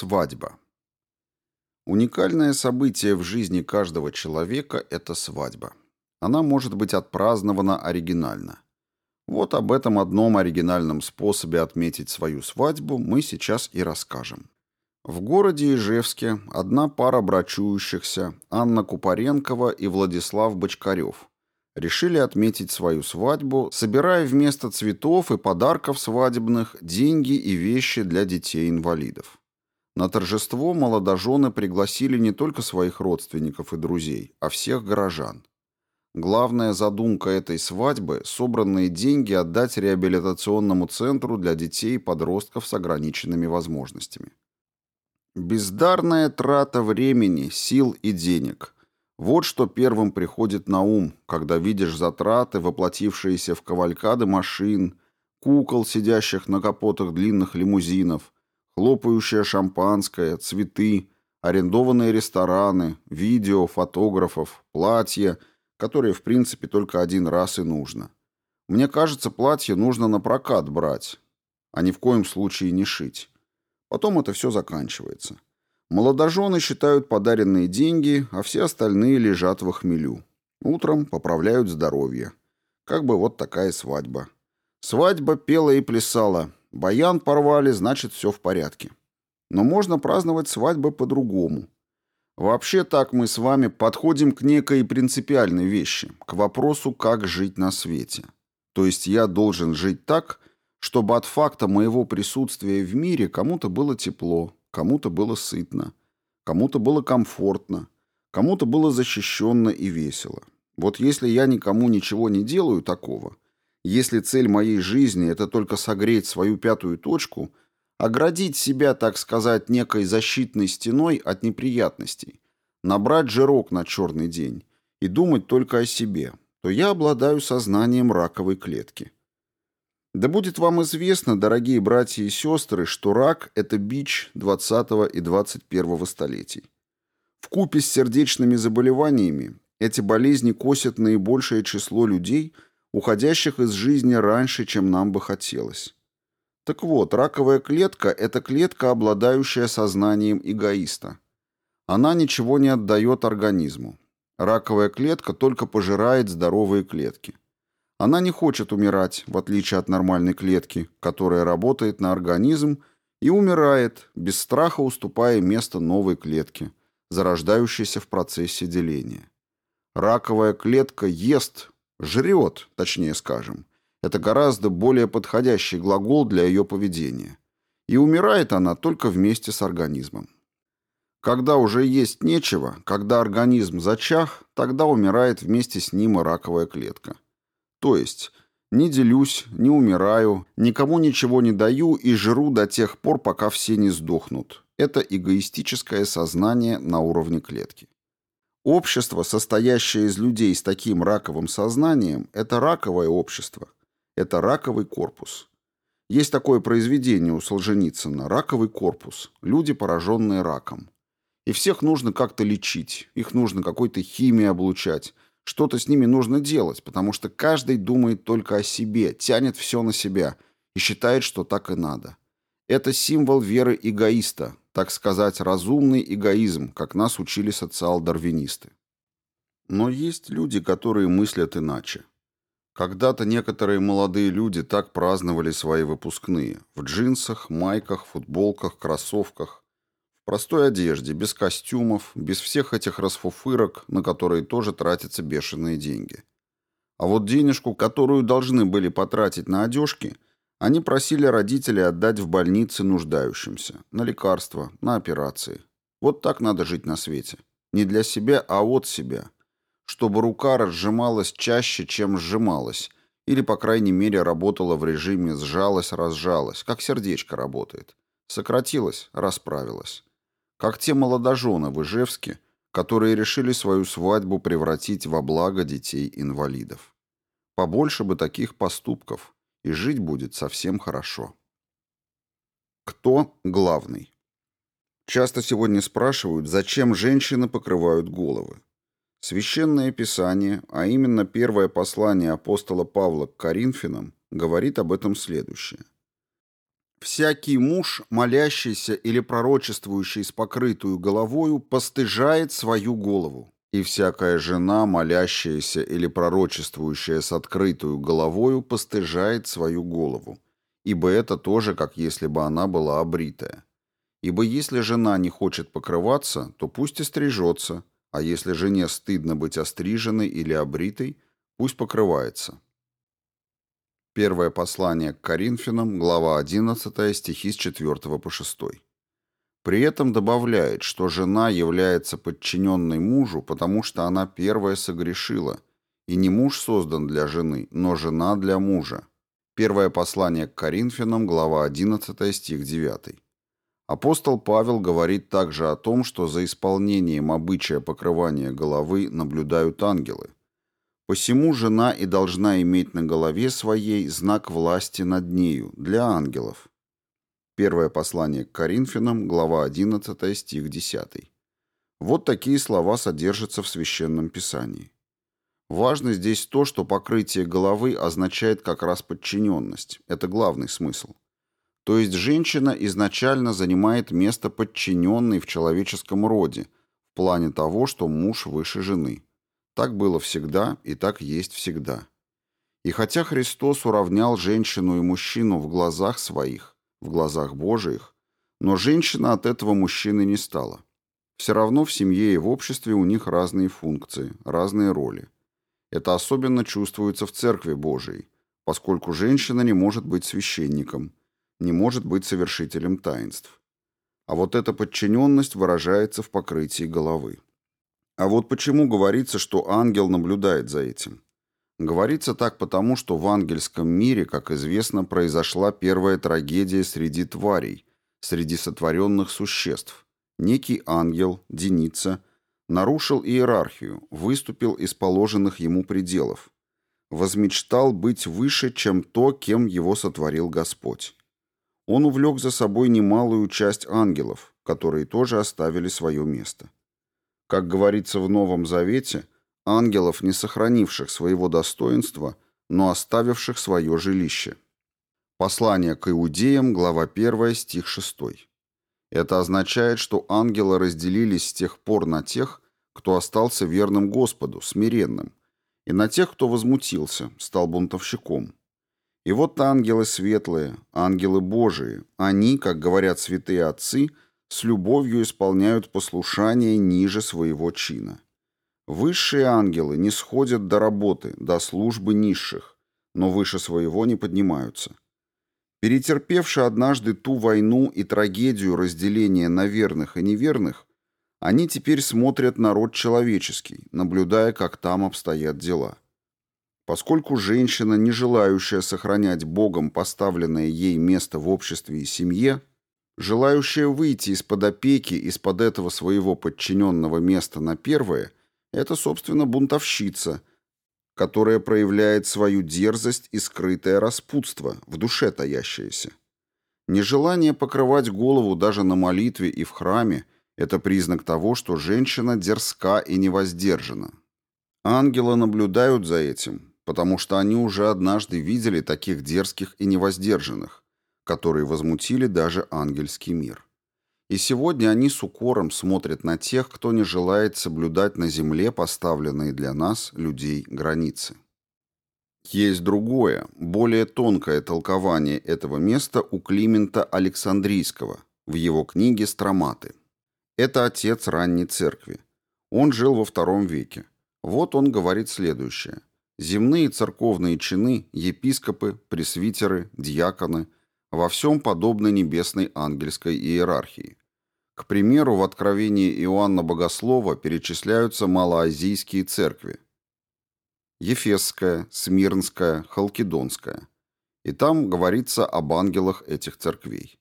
Свадьба. Уникальное событие в жизни каждого человека – это свадьба. Она может быть отпразднована оригинально. Вот об этом одном оригинальном способе отметить свою свадьбу мы сейчас и расскажем. В городе Ижевске одна пара брачующихся, Анна Купаренкова и Владислав Бочкарев, решили отметить свою свадьбу, собирая вместо цветов и подарков свадебных деньги и вещи для детей-инвалидов. На торжество молодожены пригласили не только своих родственников и друзей, а всех горожан. Главная задумка этой свадьбы – собранные деньги отдать реабилитационному центру для детей и подростков с ограниченными возможностями. Бездарная трата времени, сил и денег – вот что первым приходит на ум, когда видишь затраты, воплотившиеся в кавалькады машин, кукол, сидящих на капотах длинных лимузинов – хлопающее шампанское, цветы, арендованные рестораны, видео, фотографов, платья, которые, в принципе, только один раз и нужно. Мне кажется, платье нужно на прокат брать, а ни в коем случае не шить. Потом это все заканчивается. Молодожены считают подаренные деньги, а все остальные лежат в хмелю. Утром поправляют здоровье. Как бы вот такая свадьба. Свадьба пела и плясала, Баян порвали, значит, все в порядке. Но можно праздновать свадьбы по-другому. Вообще так мы с вами подходим к некой принципиальной вещи, к вопросу, как жить на свете. То есть я должен жить так, чтобы от факта моего присутствия в мире кому-то было тепло, кому-то было сытно, кому-то было комфортно, кому-то было защищенно и весело. Вот если я никому ничего не делаю такого – если цель моей жизни – это только согреть свою пятую точку, оградить себя, так сказать, некой защитной стеной от неприятностей, набрать жирок на черный день и думать только о себе, то я обладаю сознанием раковой клетки. Да будет вам известно, дорогие братья и сестры, что рак – это бич 20 и 21 столетий. В купе с сердечными заболеваниями эти болезни косят наибольшее число людей – уходящих из жизни раньше, чем нам бы хотелось. Так вот, раковая клетка – это клетка, обладающая сознанием эгоиста. Она ничего не отдает организму. Раковая клетка только пожирает здоровые клетки. Она не хочет умирать, в отличие от нормальной клетки, которая работает на организм и умирает, без страха уступая место новой клетке, зарождающейся в процессе деления. Раковая клетка ест, Жрет, точнее скажем. Это гораздо более подходящий глагол для ее поведения. И умирает она только вместе с организмом. Когда уже есть нечего, когда организм зачах, тогда умирает вместе с ним и раковая клетка. То есть не делюсь, не умираю, никому ничего не даю и жру до тех пор, пока все не сдохнут. Это эгоистическое сознание на уровне клетки. Общество, состоящее из людей с таким раковым сознанием, это раковое общество. Это раковый корпус. Есть такое произведение у Солженицына «Раковый корпус. Люди, пораженные раком». И всех нужно как-то лечить, их нужно какой-то химией облучать, что-то с ними нужно делать, потому что каждый думает только о себе, тянет все на себя и считает, что так и надо. Это символ веры эгоиста, так сказать, разумный эгоизм, как нас учили социал-дарвинисты. Но есть люди, которые мыслят иначе. Когда-то некоторые молодые люди так праздновали свои выпускные. В джинсах, майках, футболках, кроссовках. В простой одежде, без костюмов, без всех этих расфуфырок, на которые тоже тратятся бешеные деньги. А вот денежку, которую должны были потратить на одежки – они просили родителей отдать в больницы нуждающимся, на лекарства, на операции. Вот так надо жить на свете. Не для себя, а от себя. Чтобы рука разжималась чаще, чем сжималась, или, по крайней мере, работала в режиме сжалась-разжалась, как сердечко работает. Сократилась, расправилась. Как те молодожены в Ижевске, которые решили свою свадьбу превратить во благо детей-инвалидов. Побольше бы таких поступков – и жить будет совсем хорошо. Кто главный? Часто сегодня спрашивают, зачем женщины покрывают головы. Священное Писание, а именно первое послание апостола Павла к Коринфянам, говорит об этом следующее. Всякий муж, молящийся или пророчествующий с покрытую головою, постыжает свою голову. И всякая жена, молящаяся или пророчествующая с открытую головою, постыжает свою голову. Ибо это тоже, как если бы она была обритая. Ибо если жена не хочет покрываться, то пусть и стрижется, а если жене стыдно быть остриженной или обритой, пусть покрывается. Первое послание к Коринфянам, глава 11, стихи с 4 по 6. При этом добавляет, что жена является подчиненной мужу, потому что она первая согрешила, и не муж создан для жены, но жена для мужа. Первое послание к Коринфянам, глава 11, стих 9. Апостол Павел говорит также о том, что за исполнением обычая покрывания головы наблюдают ангелы. Посему жена и должна иметь на голове своей знак власти над нею для ангелов. Первое послание к Коринфянам, глава 11, стих 10. Вот такие слова содержатся в Священном Писании. Важно здесь то, что покрытие головы означает как раз подчиненность. Это главный смысл. То есть женщина изначально занимает место подчиненной в человеческом роде, в плане того, что муж выше жены. Так было всегда и так есть всегда. И хотя Христос уравнял женщину и мужчину в глазах своих, в глазах Божиих, но женщина от этого мужчины не стала. Все равно в семье и в обществе у них разные функции, разные роли. Это особенно чувствуется в Церкви Божией, поскольку женщина не может быть священником – не может быть совершителем таинств. А вот эта подчиненность выражается в покрытии головы. А вот почему говорится, что ангел наблюдает за этим? Говорится так потому, что в ангельском мире, как известно, произошла первая трагедия среди тварей, среди сотворенных существ. Некий ангел, Деница, нарушил иерархию, выступил из положенных ему пределов, возмечтал быть выше, чем то, кем его сотворил Господь он увлек за собой немалую часть ангелов, которые тоже оставили свое место. Как говорится в Новом Завете, ангелов, не сохранивших своего достоинства, но оставивших свое жилище. Послание к иудеям, глава 1, стих 6. Это означает, что ангелы разделились с тех пор на тех, кто остался верным Господу, смиренным, и на тех, кто возмутился, стал бунтовщиком. И вот ангелы светлые, ангелы Божии, они, как говорят святые отцы, с любовью исполняют послушание ниже своего чина. Высшие ангелы не сходят до работы, до службы низших, но выше своего не поднимаются. Перетерпевши однажды ту войну и трагедию разделения на верных и неверных, они теперь смотрят на род человеческий, наблюдая, как там обстоят дела. Поскольку женщина, не желающая сохранять Богом поставленное ей место в обществе и семье, желающая выйти из-под опеки, из-под этого своего подчиненного места на первое, это, собственно, бунтовщица, которая проявляет свою дерзость и скрытое распутство, в душе таящееся. Нежелание покрывать голову даже на молитве и в храме – это признак того, что женщина дерзка и невоздержана. Ангелы наблюдают за этим, потому что они уже однажды видели таких дерзких и невоздержанных, которые возмутили даже ангельский мир. И сегодня они с укором смотрят на тех, кто не желает соблюдать на земле поставленные для нас, людей, границы. Есть другое, более тонкое толкование этого места у Климента Александрийского в его книге «Строматы». Это отец ранней церкви. Он жил во втором веке. Вот он говорит следующее – Земные церковные чины, епископы, пресвитеры, диаконы – во всем подобны небесной ангельской иерархии. К примеру, в Откровении Иоанна Богослова перечисляются малоазийские церкви – Ефесская, Смирнская, Халкидонская. И там говорится об ангелах этих церквей.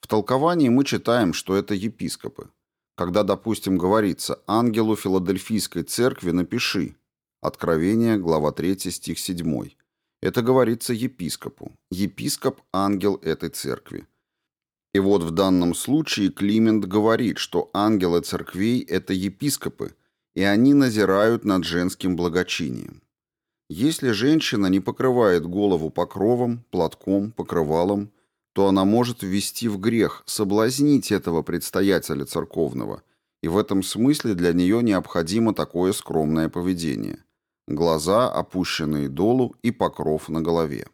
В толковании мы читаем, что это епископы. Когда, допустим, говорится «ангелу Филадельфийской церкви напиши», Откровение, глава 3, стих 7. Это говорится епископу. Епископ – ангел этой церкви. И вот в данном случае Климент говорит, что ангелы церквей – это епископы, и они назирают над женским благочинием. Если женщина не покрывает голову покровом, платком, покрывалом, то она может ввести в грех, соблазнить этого предстоятеля церковного, и в этом смысле для нее необходимо такое скромное поведение. Глаза, опущенные долу, и покров на голове.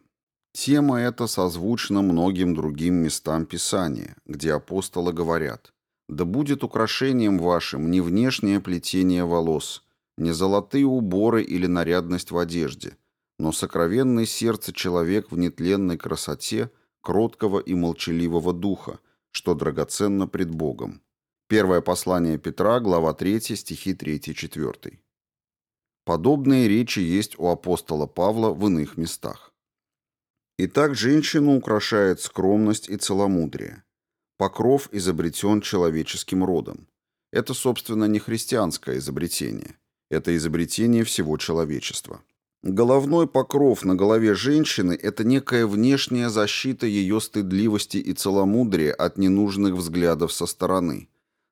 Тема эта созвучна многим другим местам Писания, где апостолы говорят «Да будет украшением вашим не внешнее плетение волос, не золотые уборы или нарядность в одежде, но сокровенное сердце человек в нетленной красоте, кроткого и молчаливого духа, что драгоценно пред Богом». Первое послание Петра, глава 3, стихи 3-4. Подобные речи есть у апостола Павла в иных местах. Итак, женщину украшает скромность и целомудрие. Покров изобретен человеческим родом. Это, собственно, не христианское изобретение. Это изобретение всего человечества. Головной покров на голове женщины – это некая внешняя защита ее стыдливости и целомудрия от ненужных взглядов со стороны.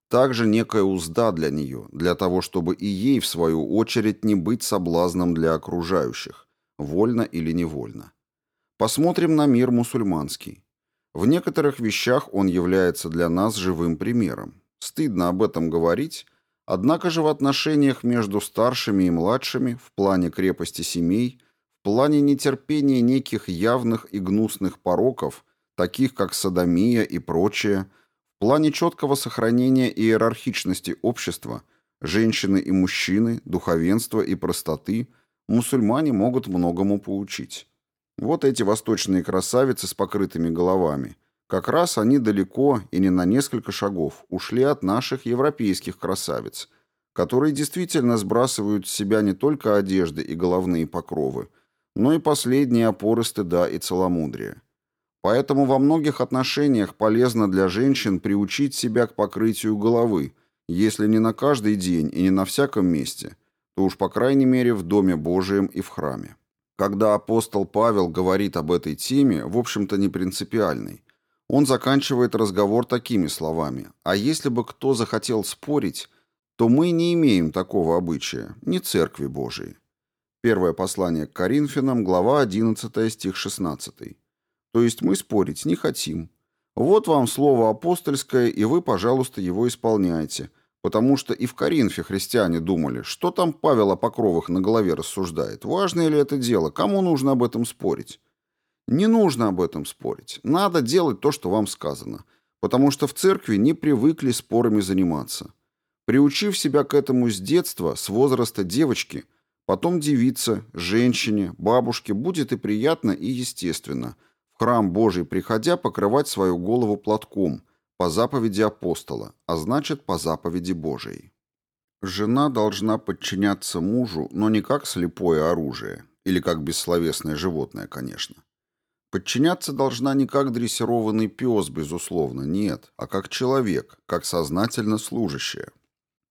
Также некая узда для нее, для того, чтобы и ей, в свою очередь, не быть соблазном для окружающих, вольно или невольно. Посмотрим на мир мусульманский. В некоторых вещах он является для нас живым примером. Стыдно об этом говорить, однако же в отношениях между старшими и младшими, в плане крепости семей, в плане нетерпения неких явных и гнусных пороков, таких как садомия и прочее, в плане четкого сохранения иерархичности общества, женщины и мужчины, духовенства и простоты, мусульмане могут многому поучить. Вот эти восточные красавицы с покрытыми головами. Как раз они далеко и не на несколько шагов ушли от наших европейских красавиц, которые действительно сбрасывают с себя не только одежды и головные покровы, но и последние опоры стыда и целомудрия. Поэтому во многих отношениях полезно для женщин приучить себя к покрытию головы, если не на каждый день и не на всяком месте, то уж по крайней мере в Доме Божием и в храме. Когда апостол Павел говорит об этой теме, в общем-то не принципиальной, он заканчивает разговор такими словами «А если бы кто захотел спорить, то мы не имеем такого обычая, ни Церкви Божией». Первое послание к Коринфянам, глава 11, стих 16. То есть мы спорить не хотим. Вот вам слово апостольское, и вы, пожалуйста, его исполняйте – Потому что и в Коринфе христиане думали, что там Павел о покровах на голове рассуждает. Важное ли это дело? Кому нужно об этом спорить? Не нужно об этом спорить. Надо делать то, что вам сказано. Потому что в церкви не привыкли спорами заниматься. Приучив себя к этому с детства, с возраста девочки, потом девица, женщине, бабушке будет и приятно, и естественно. В храм Божий приходя покрывать свою голову платком – по заповеди апостола, а значит по заповеди Божией. Жена должна подчиняться мужу, но не как слепое оружие, или как бессловесное животное, конечно. Подчиняться должна не как дрессированный пес, безусловно, нет, а как человек, как сознательно служащая.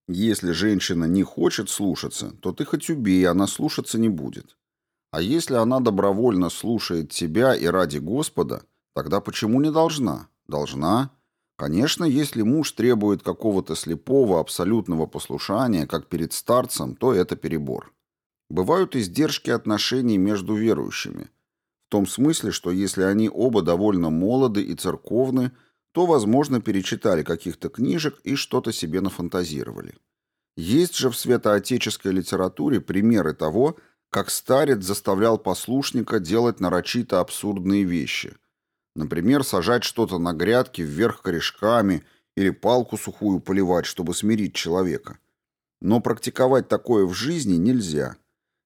Если женщина не хочет слушаться, то ты хоть убей, она слушаться не будет. А если она добровольно слушает тебя и ради Господа, тогда почему не должна? Должна. Конечно, если муж требует какого-то слепого, абсолютного послушания, как перед старцем, то это перебор. Бывают издержки отношений между верующими. В том смысле, что если они оба довольно молоды и церковны, то, возможно, перечитали каких-то книжек и что-то себе нафантазировали. Есть же в святоотеческой литературе примеры того, как старец заставлял послушника делать нарочито абсурдные вещи – Например, сажать что-то на грядке вверх корешками или палку сухую поливать, чтобы смирить человека. Но практиковать такое в жизни нельзя.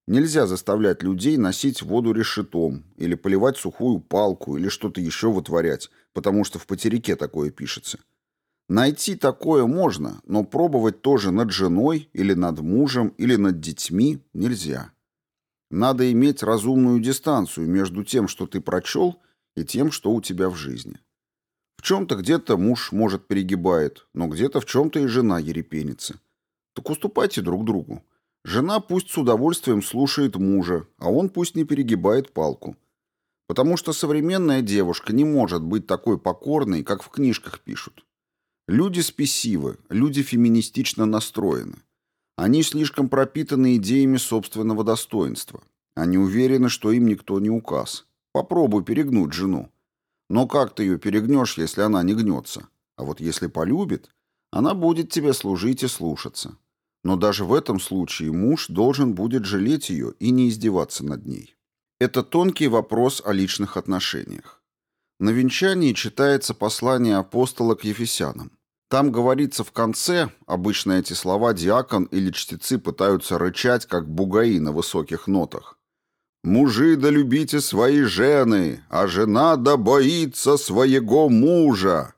Нельзя заставлять людей носить воду решетом или поливать сухую палку или что-то еще вытворять, потому что в потерике такое пишется. Найти такое можно, но пробовать тоже над женой или над мужем или над детьми нельзя. Надо иметь разумную дистанцию между тем, что ты прочел, и тем, что у тебя в жизни. В чем-то где-то муж, может, перегибает, но где-то в чем-то и жена ерепенится. Так уступайте друг другу. Жена пусть с удовольствием слушает мужа, а он пусть не перегибает палку. Потому что современная девушка не может быть такой покорной, как в книжках пишут. Люди спесивы, люди феминистично настроены. Они слишком пропитаны идеями собственного достоинства. Они уверены, что им никто не указ. Попробуй перегнуть жену. Но как ты ее перегнешь, если она не гнется? А вот если полюбит, она будет тебе служить и слушаться. Но даже в этом случае муж должен будет жалеть ее и не издеваться над ней. Это тонкий вопрос о личных отношениях. На венчании читается послание апостола к Ефесянам. Там говорится в конце, обычно эти слова диакон или чтецы пытаются рычать, как бугаи на высоких нотах. «Мужи да любите свои жены, а жена да боится своего мужа».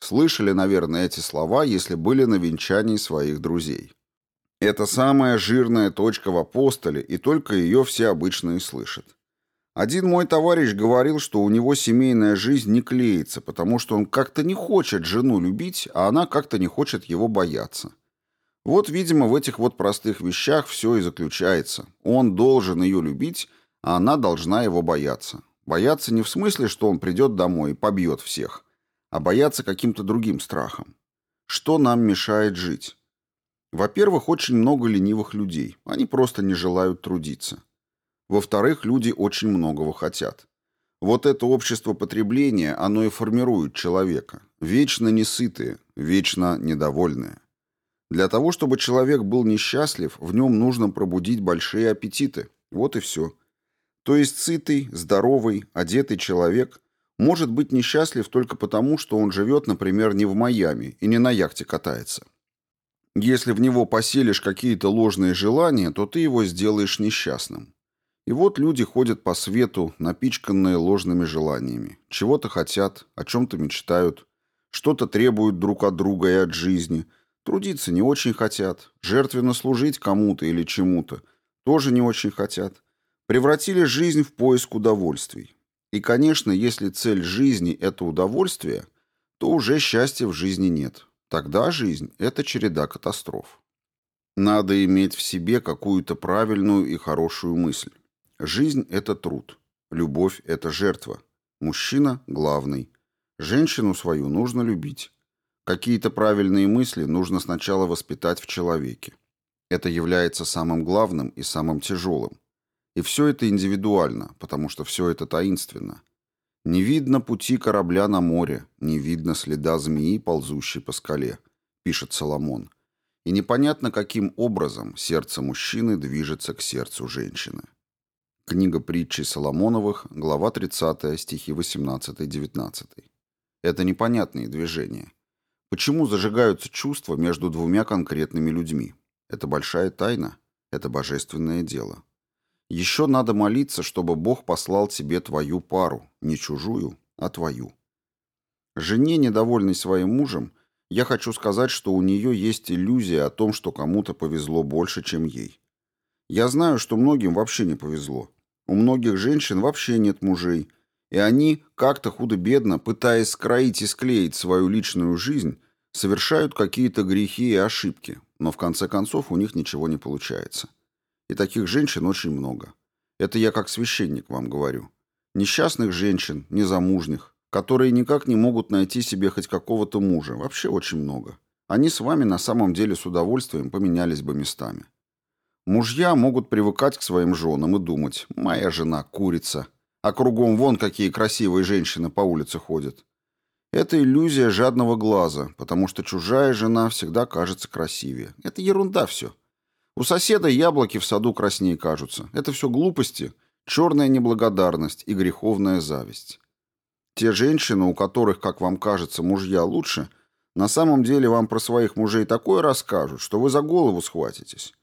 Слышали, наверное, эти слова, если были на венчании своих друзей. Это самая жирная точка в апостоле, и только ее все обычно и слышат. Один мой товарищ говорил, что у него семейная жизнь не клеится, потому что он как-то не хочет жену любить, а она как-то не хочет его бояться. Вот, видимо, в этих вот простых вещах все и заключается. Он должен ее любить, а она должна его бояться. Бояться не в смысле, что он придет домой и побьет всех, а бояться каким-то другим страхом. Что нам мешает жить? Во-первых, очень много ленивых людей. Они просто не желают трудиться. Во-вторых, люди очень многого хотят. Вот это общество потребления, оно и формирует человека. Вечно несытые, вечно недовольные. Для того, чтобы человек был несчастлив, в нем нужно пробудить большие аппетиты. Вот и все. То есть сытый, здоровый, одетый человек может быть несчастлив только потому, что он живет, например, не в Майами и не на яхте катается. Если в него поселишь какие-то ложные желания, то ты его сделаешь несчастным. И вот люди ходят по свету, напичканные ложными желаниями. Чего-то хотят, о чем-то мечтают, что-то требуют друг от друга и от жизни. Трудиться не очень хотят, жертвенно служить кому-то или чему-то тоже не очень хотят. Превратили жизнь в поиск удовольствий. И, конечно, если цель жизни – это удовольствие, то уже счастья в жизни нет. Тогда жизнь – это череда катастроф. Надо иметь в себе какую-то правильную и хорошую мысль. Жизнь – это труд. Любовь – это жертва. Мужчина – главный. Женщину свою нужно любить. Какие-то правильные мысли нужно сначала воспитать в человеке. Это является самым главным и самым тяжелым. И все это индивидуально, потому что все это таинственно. Не видно пути корабля на море, не видно следа змеи, ползущей по скале, пишет Соломон. И непонятно, каким образом сердце мужчины движется к сердцу женщины. Книга притчи Соломоновых, глава 30, стихи 18-19. Это непонятные движения. Почему зажигаются чувства между двумя конкретными людьми? Это большая тайна, это божественное дело. Еще надо молиться, чтобы Бог послал тебе твою пару, не чужую, а твою. Жене, недовольной своим мужем, я хочу сказать, что у нее есть иллюзия о том, что кому-то повезло больше, чем ей. Я знаю, что многим вообще не повезло. У многих женщин вообще нет мужей, и они, как-то худо-бедно, пытаясь скроить и склеить свою личную жизнь, совершают какие-то грехи и ошибки, но в конце концов у них ничего не получается. И таких женщин очень много. Это я как священник вам говорю. Несчастных женщин, незамужних, которые никак не могут найти себе хоть какого-то мужа, вообще очень много. Они с вами на самом деле с удовольствием поменялись бы местами. Мужья могут привыкать к своим женам и думать «моя жена курица», а кругом вон какие красивые женщины по улице ходят. Это иллюзия жадного глаза, потому что чужая жена всегда кажется красивее. Это ерунда все. У соседа яблоки в саду краснее кажутся. Это все глупости, черная неблагодарность и греховная зависть. Те женщины, у которых, как вам кажется, мужья лучше, на самом деле вам про своих мужей такое расскажут, что вы за голову схватитесь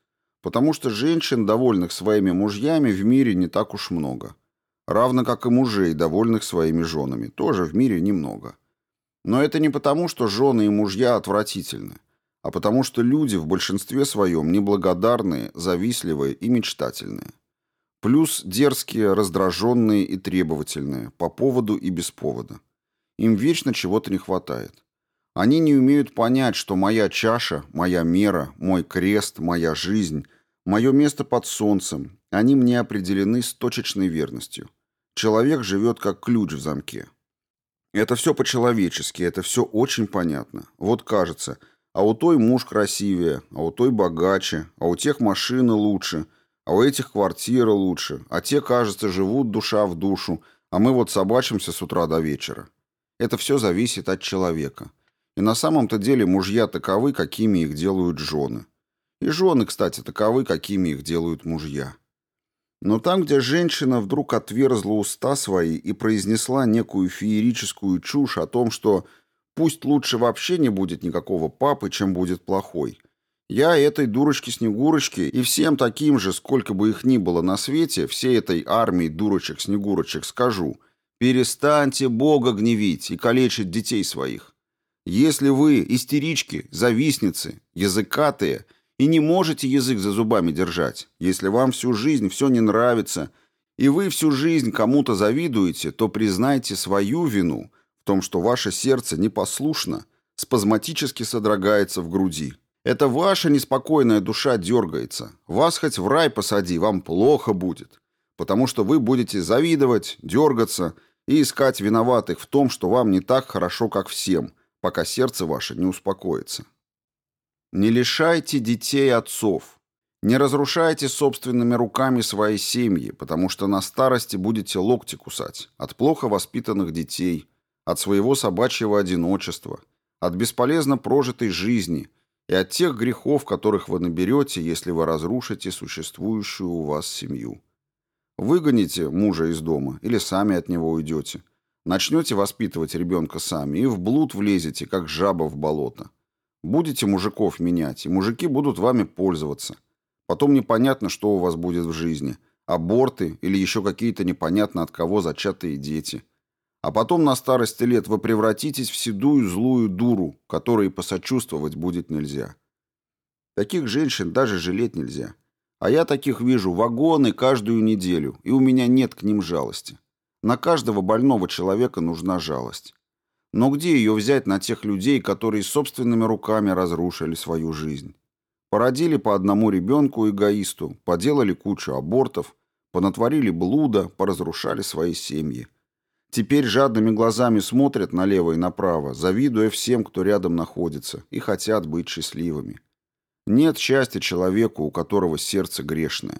потому что женщин, довольных своими мужьями, в мире не так уж много. Равно как и мужей, довольных своими женами, тоже в мире немного. Но это не потому, что жены и мужья отвратительны, а потому что люди в большинстве своем неблагодарные, завистливые и мечтательные. Плюс дерзкие, раздраженные и требовательные, по поводу и без повода. Им вечно чего-то не хватает. Они не умеют понять, что моя чаша, моя мера, мой крест, моя жизнь Мое место под солнцем. Они мне определены с точечной верностью. Человек живет как ключ в замке. Это все по-человечески, это все очень понятно. Вот кажется, а у той муж красивее, а у той богаче, а у тех машины лучше, а у этих квартира лучше, а те, кажется, живут душа в душу, А мы вот собачимся с утра до вечера. Это все зависит от человека. И на самом-то деле мужья таковы, какими их делают жены. И жены, кстати, таковы, какими их делают мужья. Но там, где женщина вдруг отверзла уста свои и произнесла некую феерическую чушь о том, что пусть лучше вообще не будет никакого папы, чем будет плохой, я этой дурочке-снегурочке и всем таким же, сколько бы их ни было на свете, всей этой армии дурочек-снегурочек скажу, перестаньте Бога гневить и калечить детей своих. Если вы истерички, завистницы, языкатые и не можете язык за зубами держать, если вам всю жизнь все не нравится, и вы всю жизнь кому-то завидуете, то признайте свою вину том, что ваше сердце непослушно, спазматически содрогается в груди. Это ваша неспокойная душа дергается. Вас хоть в рай посади, вам плохо будет. Потому что вы будете завидовать, дергаться и искать виноватых в том, что вам не так хорошо, как всем, пока сердце ваше не успокоится. Не лишайте детей отцов. Не разрушайте собственными руками свои семьи, потому что на старости будете локти кусать от плохо воспитанных детей, от своего собачьего одиночества, от бесполезно прожитой жизни – и от тех грехов, которых вы наберете, если вы разрушите существующую у вас семью. Выгоните мужа из дома или сами от него уйдете. Начнете воспитывать ребенка сами и в блуд влезете, как жаба в болото. Будете мужиков менять, и мужики будут вами пользоваться. Потом непонятно, что у вас будет в жизни. Аборты или еще какие-то непонятно от кого зачатые дети – а потом на старости лет вы превратитесь в седую злую дуру, которой посочувствовать будет нельзя. Таких женщин даже жалеть нельзя. А я таких вижу вагоны каждую неделю, и у меня нет к ним жалости. На каждого больного человека нужна жалость. Но где ее взять на тех людей, которые собственными руками разрушили свою жизнь? Породили по одному ребенку эгоисту, поделали кучу абортов, понатворили блуда, поразрушали свои семьи. Теперь жадными глазами смотрят налево и направо, завидуя всем, кто рядом находится, и хотят быть счастливыми. Нет счастья человеку, у которого сердце грешное.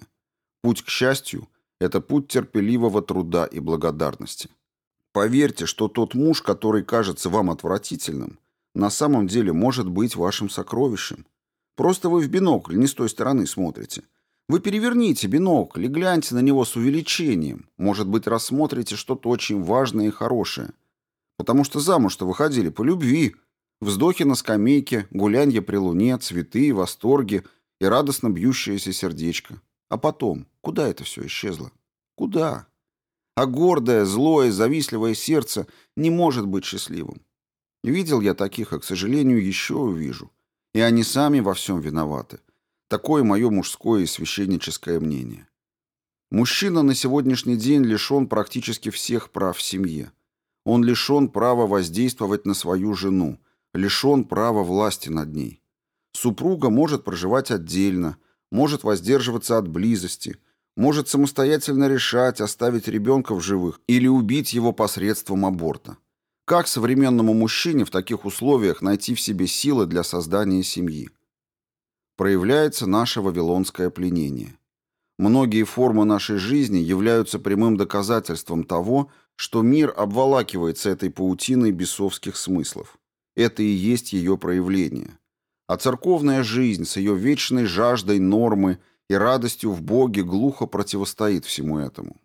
Путь к счастью – это путь терпеливого труда и благодарности. Поверьте, что тот муж, который кажется вам отвратительным, на самом деле может быть вашим сокровищем. Просто вы в бинокль не с той стороны смотрите – вы переверните бинокль и гляньте на него с увеличением. Может быть, рассмотрите что-то очень важное и хорошее. Потому что замуж-то выходили по любви. Вздохи на скамейке, гулянье при луне, цветы, восторги и радостно бьющееся сердечко. А потом, куда это все исчезло? Куда? А гордое, злое, завистливое сердце не может быть счастливым. Видел я таких, а, к сожалению, еще увижу. И они сами во всем виноваты. Такое мое мужское и священническое мнение. Мужчина на сегодняшний день лишен практически всех прав в семье. Он лишен права воздействовать на свою жену, лишен права власти над ней. Супруга может проживать отдельно, может воздерживаться от близости, может самостоятельно решать, оставить ребенка в живых или убить его посредством аборта. Как современному мужчине в таких условиях найти в себе силы для создания семьи? Проявляется наше вавилонское пленение. Многие формы нашей жизни являются прямым доказательством того, что мир обволакивается этой паутиной бесовских смыслов. Это и есть ее проявление. А церковная жизнь с ее вечной жаждой нормы и радостью в Боге глухо противостоит всему этому.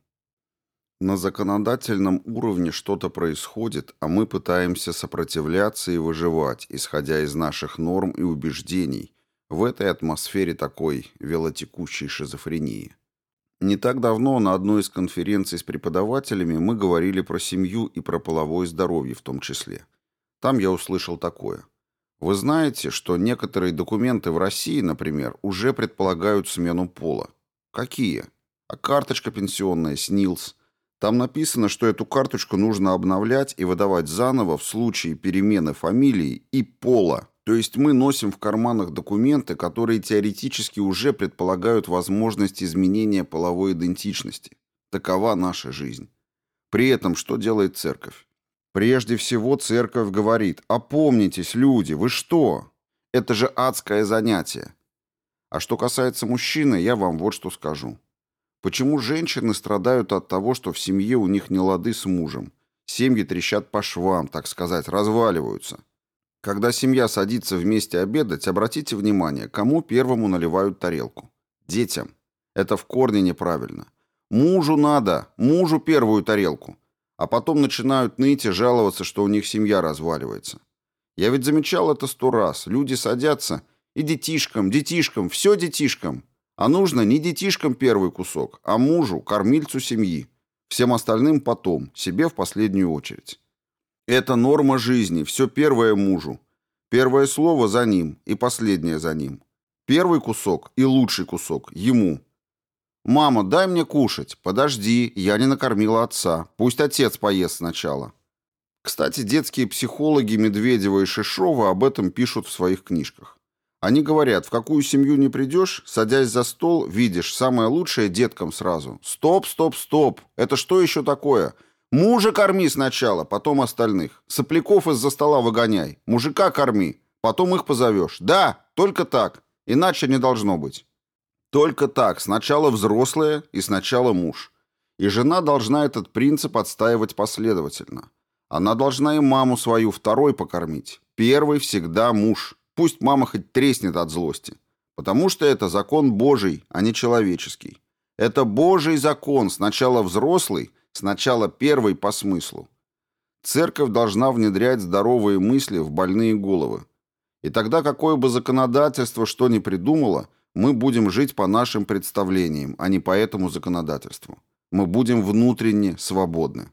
На законодательном уровне что-то происходит, а мы пытаемся сопротивляться и выживать, исходя из наших норм и убеждений, в этой атмосфере такой велотекущей шизофрении. Не так давно на одной из конференций с преподавателями мы говорили про семью и про половое здоровье в том числе. Там я услышал такое. Вы знаете, что некоторые документы в России, например, уже предполагают смену пола. Какие? А карточка пенсионная, СНИЛС. Там написано, что эту карточку нужно обновлять и выдавать заново в случае перемены фамилии и пола. То есть мы носим в карманах документы, которые теоретически уже предполагают возможность изменения половой идентичности. Такова наша жизнь. При этом что делает церковь? Прежде всего церковь говорит «Опомнитесь, люди, вы что? Это же адское занятие». А что касается мужчины, я вам вот что скажу. Почему женщины страдают от того, что в семье у них не лады с мужем? Семьи трещат по швам, так сказать, разваливаются. Когда семья садится вместе обедать, обратите внимание, кому первому наливают тарелку. Детям. Это в корне неправильно. Мужу надо, мужу первую тарелку. А потом начинают ныть и жаловаться, что у них семья разваливается. Я ведь замечал это сто раз. Люди садятся, и детишкам, детишкам, все детишкам. А нужно не детишкам первый кусок, а мужу, кормильцу семьи. Всем остальным потом, себе в последнюю очередь. Это норма жизни, все первое мужу. Первое слово за ним и последнее за ним. Первый кусок и лучший кусок ему. «Мама, дай мне кушать. Подожди, я не накормила отца. Пусть отец поест сначала». Кстати, детские психологи Медведева и Шишова об этом пишут в своих книжках. Они говорят, в какую семью не придешь, садясь за стол, видишь самое лучшее деткам сразу. Стоп, стоп, стоп. Это что еще такое? Мужа корми сначала, потом остальных. Сопляков из-за стола выгоняй. Мужика корми, потом их позовешь. Да, только так. Иначе не должно быть. Только так. Сначала взрослые и сначала муж. И жена должна этот принцип отстаивать последовательно. Она должна и маму свою второй покормить. Первый всегда муж. Пусть мама хоть треснет от злости. Потому что это закон Божий, а не человеческий. Это Божий закон, сначала взрослый, сначала первый по смыслу. Церковь должна внедрять здоровые мысли в больные головы. И тогда какое бы законодательство что ни придумало, мы будем жить по нашим представлениям, а не по этому законодательству. Мы будем внутренне свободны.